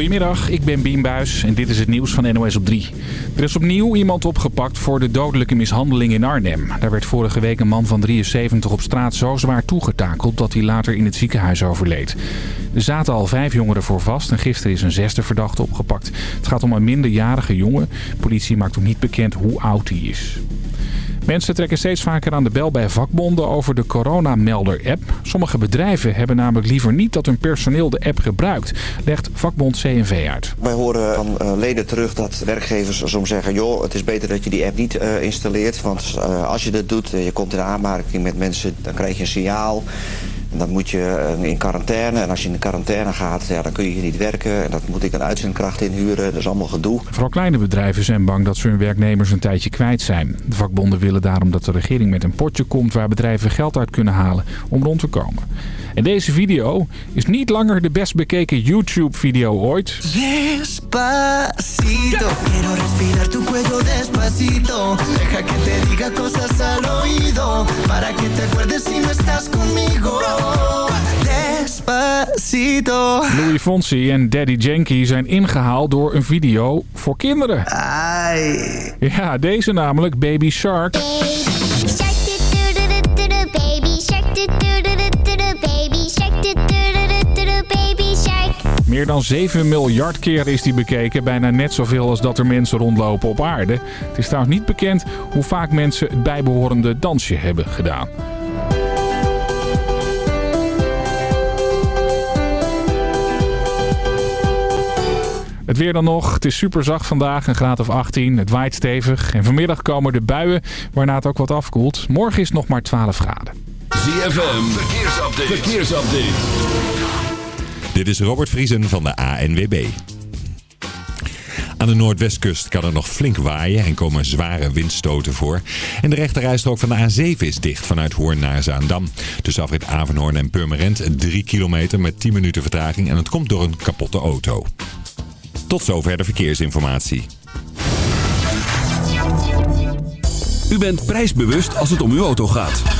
Goedemiddag, ik ben Bien Buis en dit is het nieuws van NOS op 3. Er is opnieuw iemand opgepakt voor de dodelijke mishandeling in Arnhem. Daar werd vorige week een man van 73 op straat zo zwaar toegetakeld dat hij later in het ziekenhuis overleed. Er zaten al vijf jongeren voor vast en gisteren is een zesde verdachte opgepakt. Het gaat om een minderjarige jongen. politie maakt ook niet bekend hoe oud hij is. Mensen trekken steeds vaker aan de bel bij vakbonden over de coronamelder-app. Sommige bedrijven hebben namelijk liever niet dat hun personeel de app gebruikt, legt vakbond CNV uit. Wij horen van uh, leden terug dat werkgevers soms zeggen... joh, het is beter dat je die app niet uh, installeert. Want uh, als je dat doet, je komt in aanmerking met mensen, dan krijg je een signaal... Dan moet je in quarantaine. En als je in de quarantaine gaat, ja, dan kun je hier niet werken. En dat moet ik een uitzendkracht inhuren. Dat is allemaal gedoe. Vooral kleine bedrijven zijn bang dat ze hun werknemers een tijdje kwijt zijn. De vakbonden willen daarom dat de regering met een potje komt... waar bedrijven geld uit kunnen halen om rond te komen. En deze video is niet langer de best bekeken YouTube-video ooit. Despacito, quiero respirar tu cuello despacito. Deja que te diga cosas al oído, para que te acuerdes si no estás conmigo. Despacito. Louis Fonsi en Daddy Yankee zijn ingehaald door een video voor kinderen. Ai. Ja, deze namelijk Baby Shark. Baby Shark, baby Shark, Meer dan 7 miljard keer is die bekeken. Bijna net zoveel als dat er mensen rondlopen op aarde. Het is trouwens niet bekend hoe vaak mensen het bijbehorende dansje hebben gedaan. Het weer dan nog. Het is super zacht vandaag, een graad of 18. Het waait stevig. En vanmiddag komen de buien, waarna het ook wat afkoelt. Morgen is het nog maar 12 graden. ZFM, verkeersupdate. verkeersupdate. Dit is Robert Vriesen van de ANWB. Aan de noordwestkust kan er nog flink waaien en komen zware windstoten voor. En de rechterrijstrook van de A7 is dicht vanuit Hoorn naar Zaandam. Tussen afrit Avenhoorn en Purmerend 3 kilometer met 10 minuten vertraging en het komt door een kapotte auto. Tot zover de verkeersinformatie. U bent prijsbewust als het om uw auto gaat.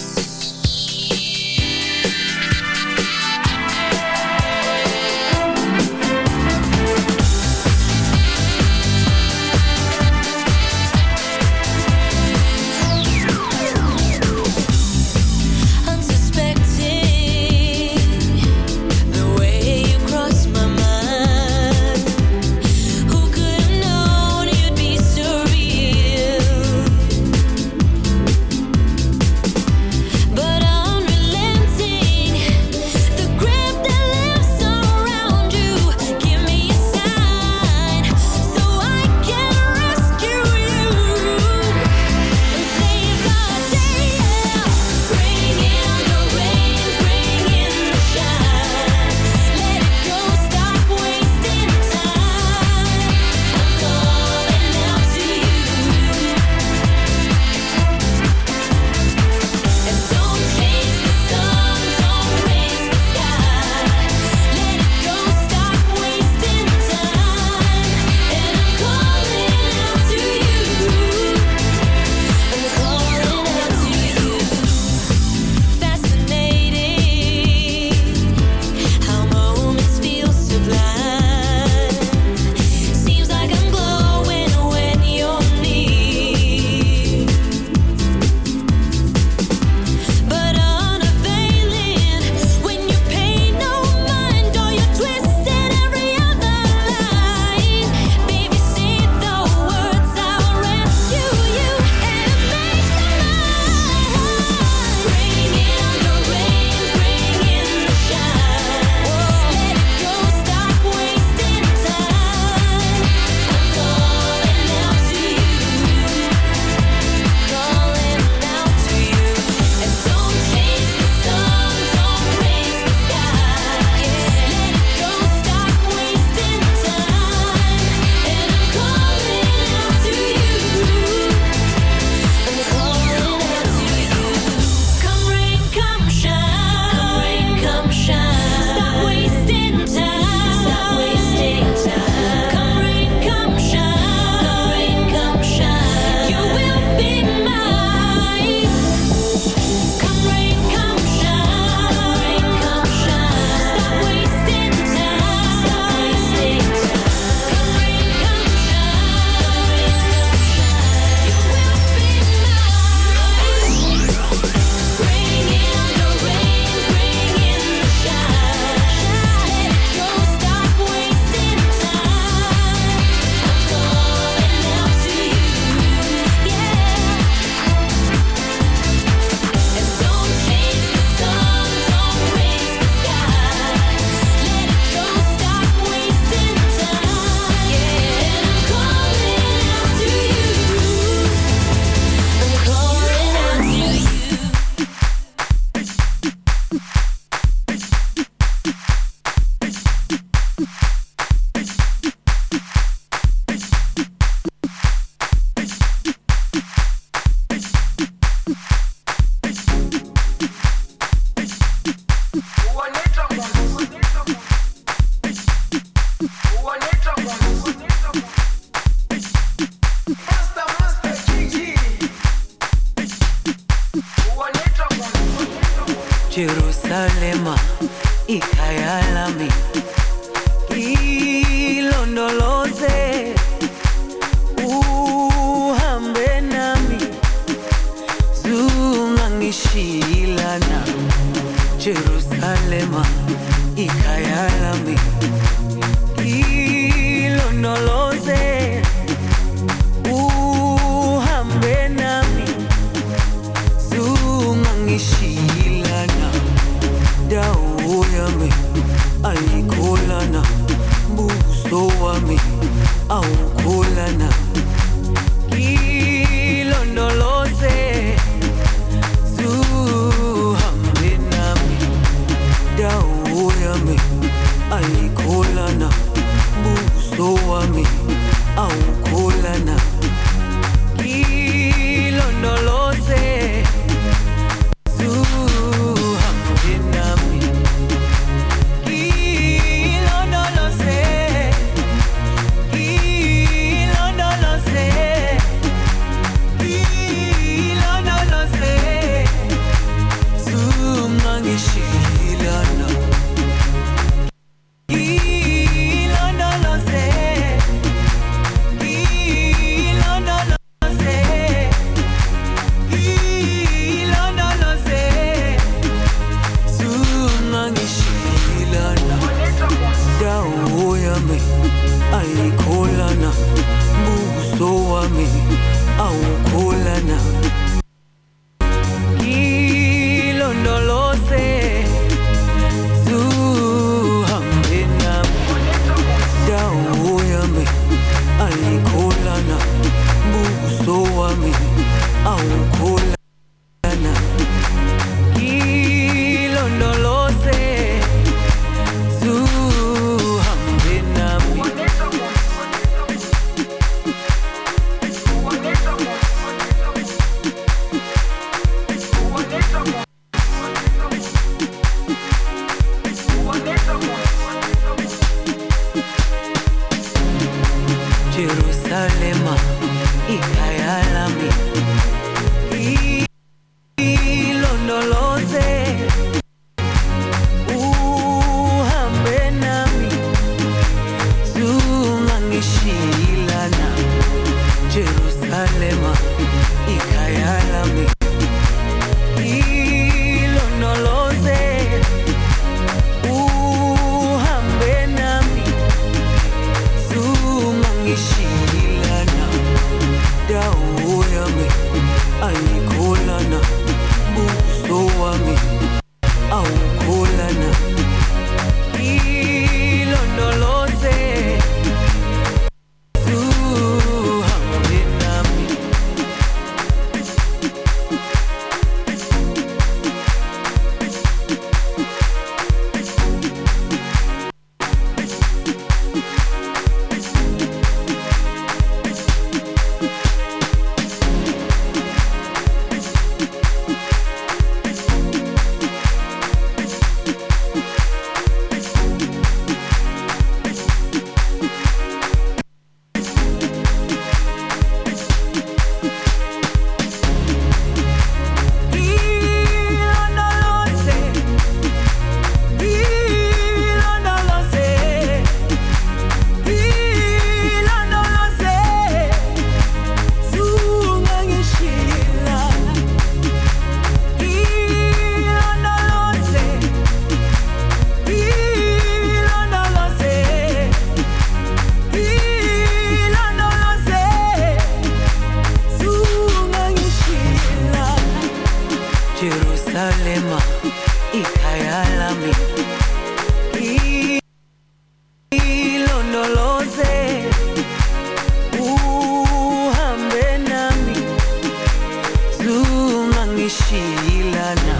Diana,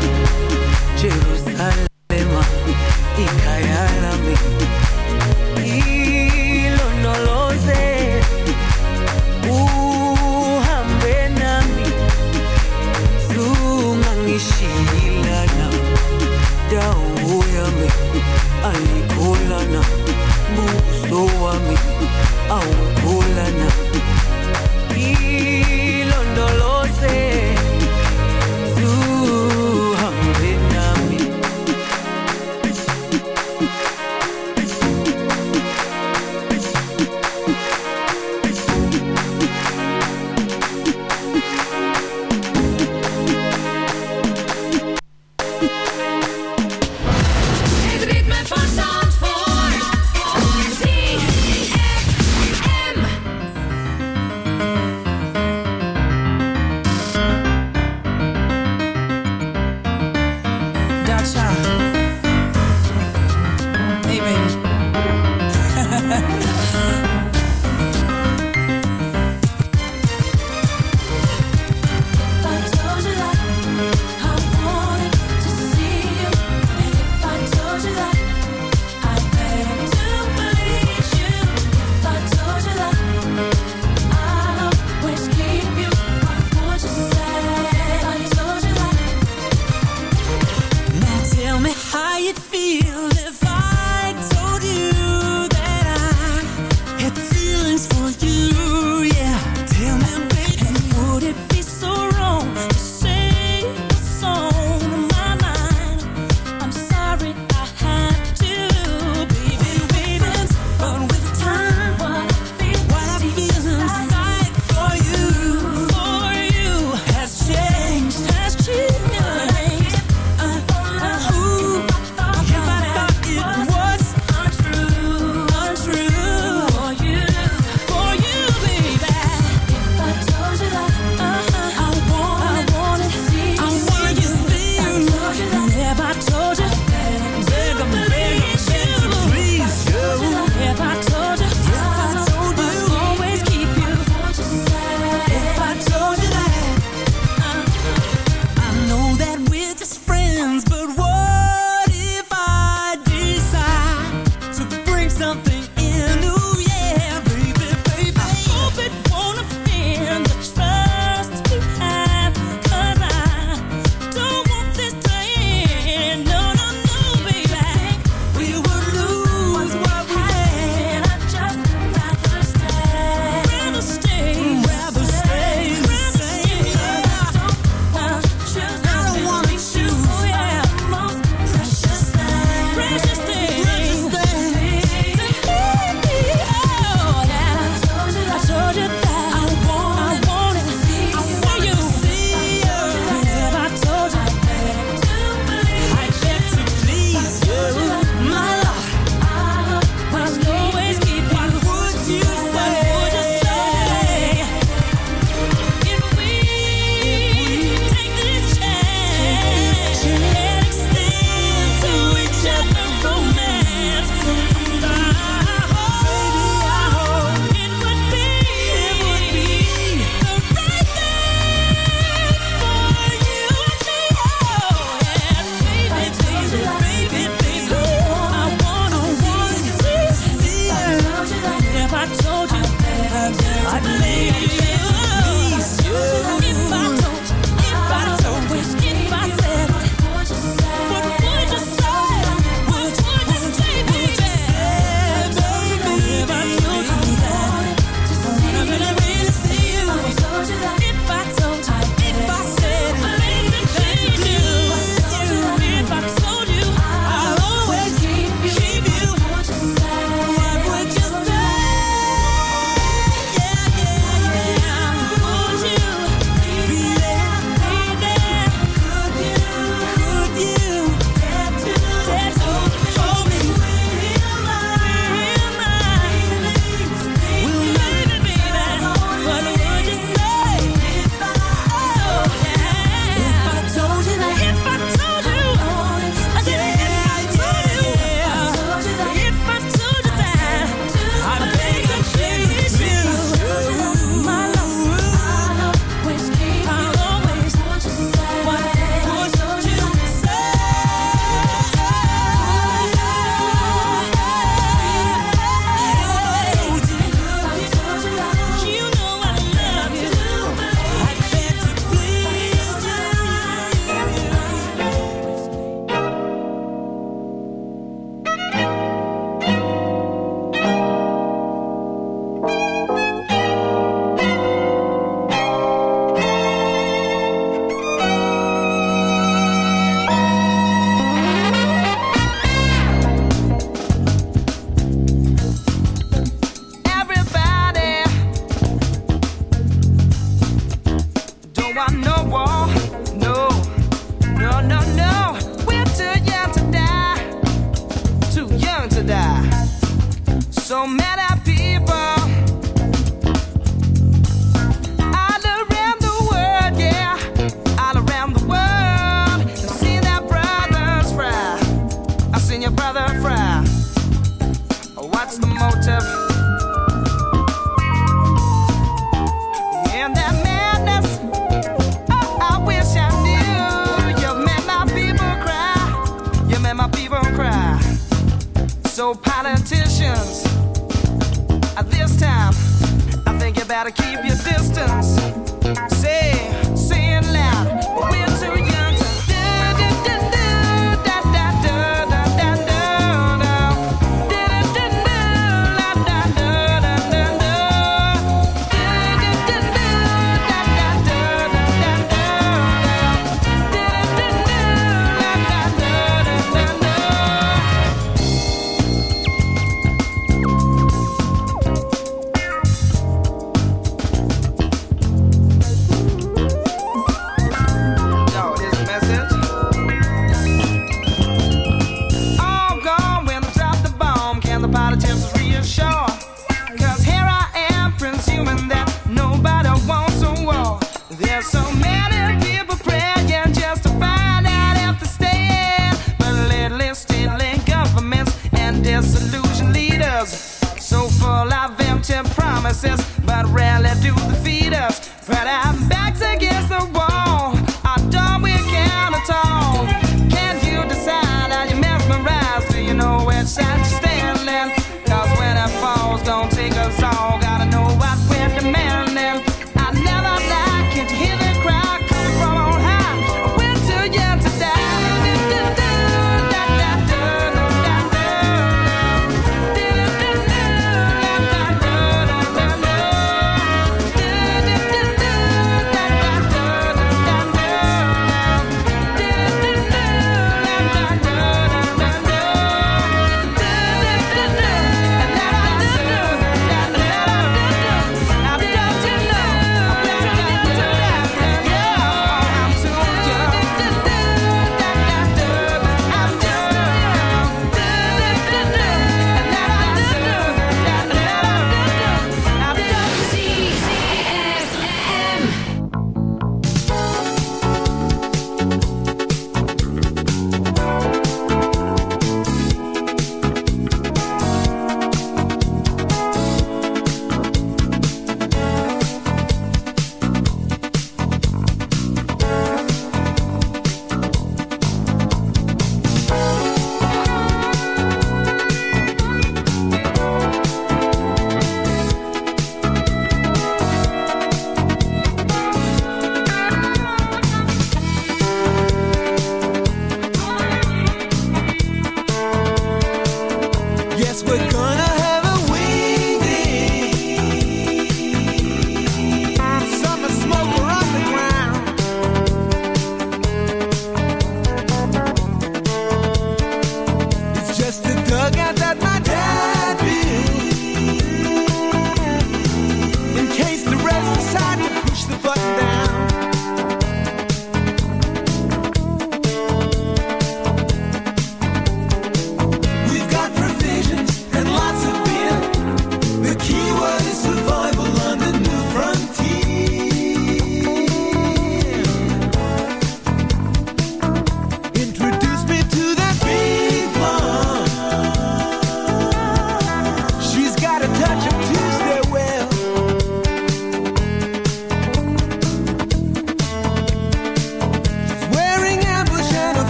Jerusalema ikayalami ilonoloze uhambe nami sungangishilana dawo yami ayikholana buso wami awukholana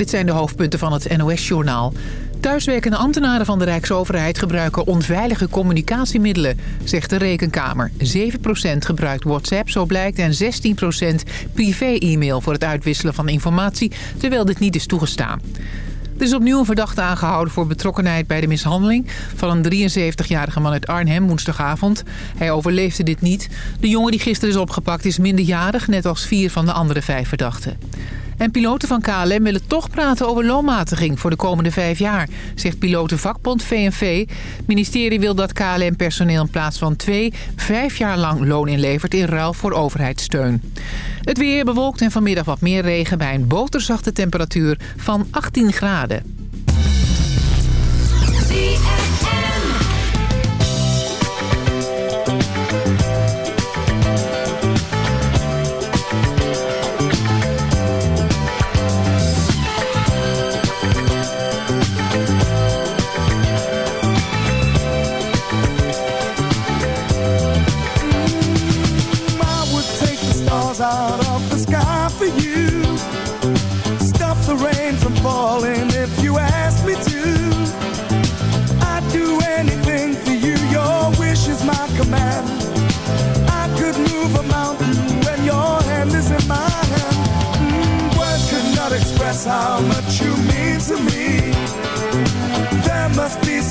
dit zijn de hoofdpunten van het NOS-journaal. Thuiswerkende ambtenaren van de Rijksoverheid gebruiken onveilige communicatiemiddelen, zegt de Rekenkamer. 7% gebruikt WhatsApp, zo blijkt, en 16% privé-e-mail voor het uitwisselen van informatie, terwijl dit niet is toegestaan. Er is opnieuw een verdachte aangehouden voor betrokkenheid bij de mishandeling van een 73-jarige man uit Arnhem woensdagavond. Hij overleefde dit niet. De jongen die gisteren is opgepakt is minderjarig, net als vier van de andere vijf verdachten. En piloten van KLM willen toch praten over loonmatiging voor de komende vijf jaar, zegt pilotenvakbond VNV. Het ministerie wil dat KLM-personeel in plaats van twee, vijf jaar lang loon inlevert in ruil voor overheidssteun. Het weer bewolkt en vanmiddag wat meer regen bij een boterzachte temperatuur van 18 graden.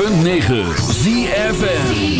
106.9 ZFN